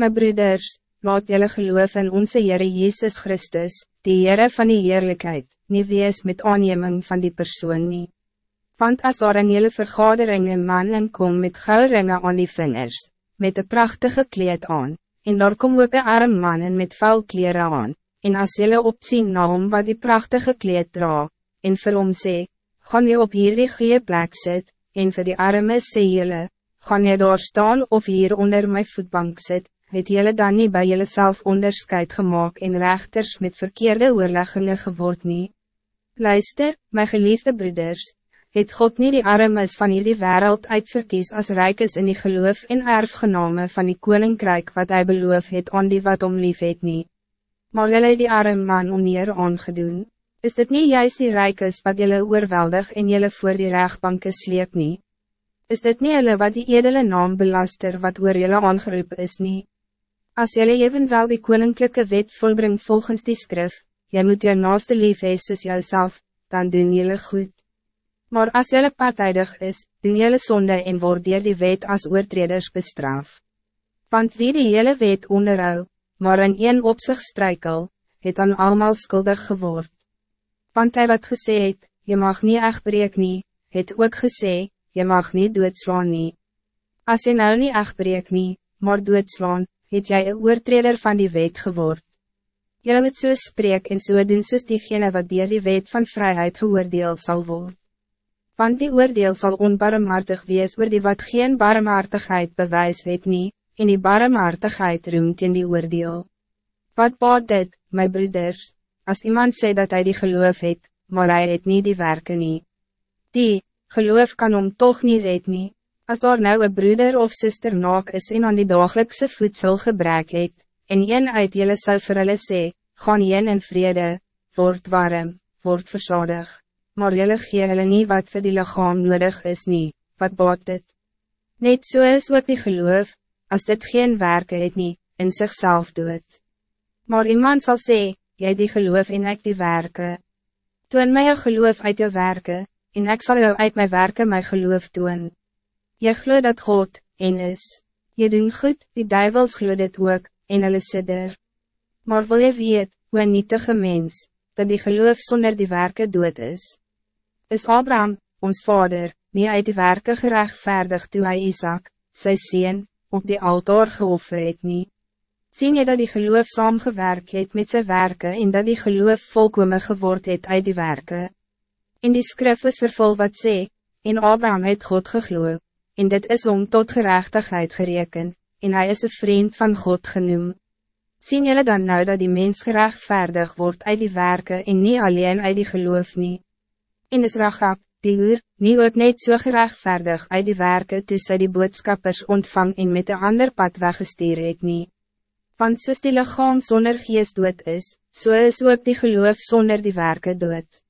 My broeders, laat jullie geloof in onze Heere Jezus Christus, die Heere van die Heerlijkheid, nie wees met aanneming van die persoon nie. Want as daar in jullie vergadering een man in kom met goudringe aan die vingers, met een prachtige kleed aan, en daar kom ook een arm man in met vuil kleren aan, en as jullie opzien na hom wat die prachtige kleed dra, en vir hom sê, gaan jy op hierdie goeie plek sit, en vir die arme sê jylle, gaan jy daar staan of hier onder mijn voetbank zit, het jullie dan niet bij jullie zelf onderscheid gemaakt en rechters met verkeerde oorleggingen geword nie? Luister, mijn geliefde broeders, het God niet die armes van jullie wereld uitverkies als rijk is in die geloof en erfgename van die koninkrijk wat hij beloof het aan die wat om lief het nie? Maar jullie die arme man oneer aangedoen, is dit niet juist die rijk is wat jullie oorweldig en jullie voor die rechtbanken sleep nie? Is dit niet hulle wat die edele naam belaster wat oor julle aangeroep is nie? As julle evenwel die koninklijke wet volbring volgens die skrif, jy moet jou naaste lief hees soos jouself, dan doen julle goed. Maar as julle partijdig is, doen julle sonde en word dier die wet as oortreders bestraf. Want wie die hele wet onderhou, maar in een opzicht strijkel, het dan allemaal skuldig geword. Want hij wat gesê het, je mag niet echt breek nie, het ook gesê, je mag niet doodslaan nie. As je nou niet echt breek nie, maar doodslaan, het jy een oortreder van die wet geword. Jy moet so spreek en so doen soos diegene wat dier die wet van vrijheid geoordeel zal worden. Want die oordeel zal onbarmhartig wees oor die wat geen barmhartigheid bewys het nie, en die barmhartigheid roemt in die oordeel. Wat baat dit, my broeders, als iemand sê dat hij die geloof het, maar hij het niet die werken nie. Die, geloof kan om toch niet red nie, as daar nou een broeder of zuster naak is en aan die dagelijkse voedsel gebrek het, en een uit julle sal vir hulle sê, gaan een in vrede, word warm, word versadig, maar julle gee hulle nie wat vir die lichaam nodig is nie, wat baat dit? Net so is ook die geloof, als dit geen werken het nie, in zichzelf doet. Maar iemand zal sê, jy die geloof en ek die werken. Toon my jou geloof uit jou werken, en ik zal jou uit mijn werken mijn geloof doen. Je gloeit dat God, en is. Je doen goed, die duivels gloeit het ook, en hulle sidder. Maar wil je weet, hoe nietige mens, dat die geloof zonder die werken dood is? Is Abraham, ons vader, niet uit die werken gerechtvaardig toe hij Isaac, sy sien, op die altaar geoffer het nie? Sien je dat die geloof saamgewerk het met zijn werken en dat die geloof volkomen geword het uit die werken? In die skrif is vervul wat sê, en Abraham het God gegloe, en dit is om tot gerechtigheid gereken, en hij is een vriend van God genoem. Zien jullie dan nou dat die mens gerechtvaardig wordt uit die werken en niet alleen uit die geloof nie? En is Rachab, die uur, nie ook net so gerechtvaardig uit die werken tussen die boodschappers ontvang en met een ander pad weggestuur het nie? Want soos die lichaam zonder geest dood is, so is ook die geloof zonder die werken dood.